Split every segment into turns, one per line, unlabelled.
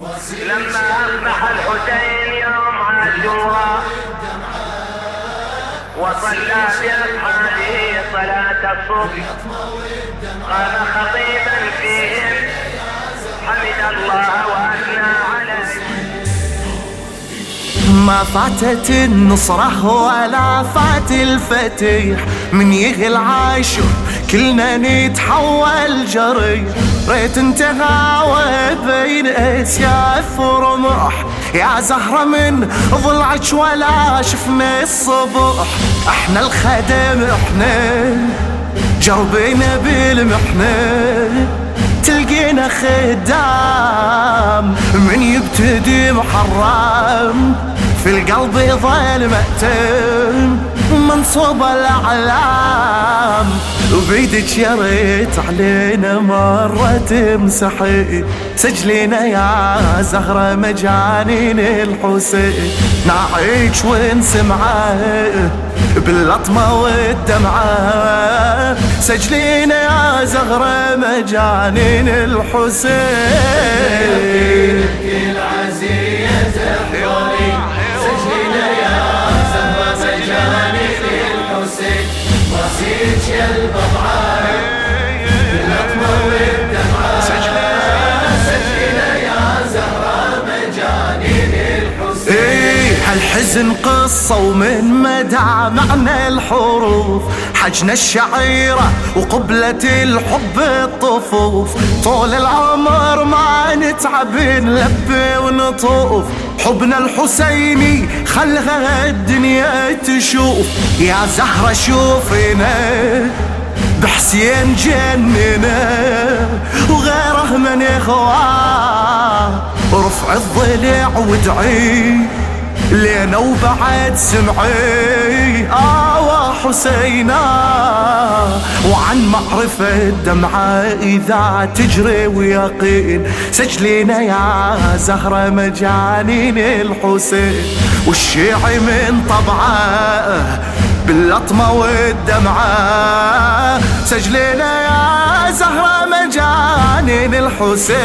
لما أصبح الحسين يوم عاشوراء وصلى بأصحابه صلاة الصبح. قام خطيبا فيهم حمد الله وأثنى عليه.
ما فاتت النصرة ولا فات الفتيح من يغل عاشور كلنا نتحول جري. ريت انتهى بين اسياف ورمح يا زهرة من ضلعك ولا شفنا الصبح. إحنا الخدم إحنا جربينا بالمحنة. تلقينا خدام من يبتدي محرم. في القلب يظل مأتم منصوب الأعلام. وبيدك يا ريت علينا مرة تمسحي. سجلينا يا زهرة مجانين الحسين. نعيش ونسمعه باللطمة والدمعة. سجلينا يا زهرة مجانين الحسين. إيه هالحزن قصة ومن مدى معنى الحروف. حجنا الشعيرة وقبلة الحب الطفوف. طول العمر ما نتعب نلبي ونطوف. حبنا الحسيني خلها الدنيا تشوف. يا زهرة شوفنا بحسين جننا وغيره من اخواه رفع الضلع ودعي لينا وبعد سمعي. آه حسينا وعن معرفة دمعة إذا تجري ويقين. سجلينا يا زهرة مجانين الحسين. والشيعي من طبعة باللطمة والدمعة. سجلينا يا زهرة مجانين الحسين.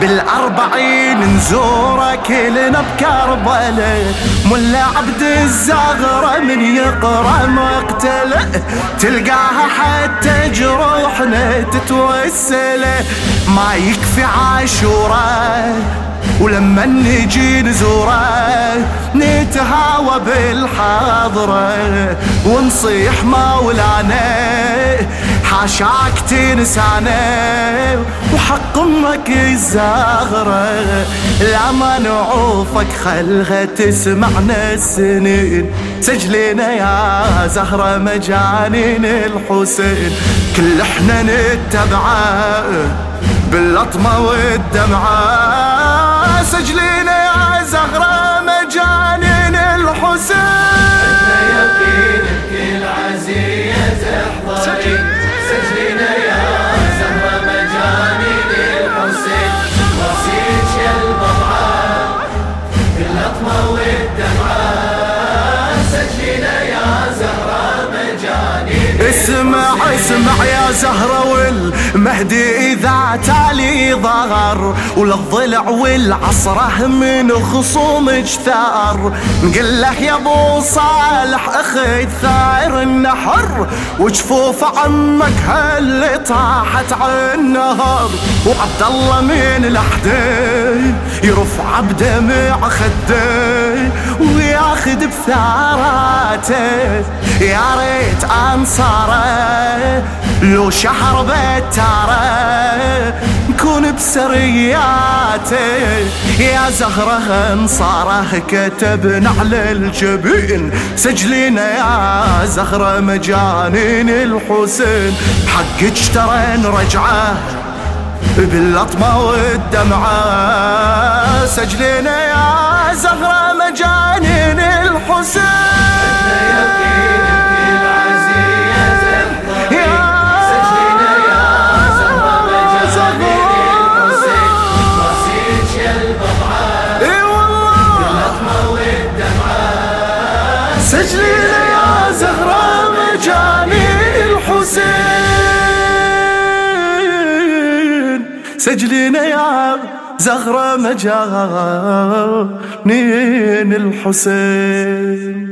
بالأربعين نزوره كلنا بكربلة ملا عبد الزغرة من يقرأ مقتله. تلقاها حتى جروحنا تتوسله. ما يكفي عاشوره ولما نجي نزوره نتهاوى بالحاضرة. ونصيح مولانا حاشاك تنسانا وحق أمك الزاغرة لا ما نعوفك خلها تسمعنا السنين. سجلنا يا زهرة مجانين الحسين. كل إحنا نتبعه باللطمة والدمعة. سجلينا يا اسمع اسمع يا زهرة والمهدي إذا تالي ظهر وللضلع والعصره من خصومك ثار نقول له يا أبو صالح أخي ثائر النحر وجفوف عمك هل طاحت عالنهر وعبد الله من لحده يرفع بدمع خده وياخذ بثاراته. يا ريت أنصاره لو شهر بتاره نكون بسرياته. يا زهره انصاره كتبنا على الجبين. سجلنا يا زهره مجانين الحسين. حقك ترى نرجعه باللطمة والدمعة. سجلنا يا زهرة مجانين الحسين. سجلينا يا زهرة مجانين الحسين.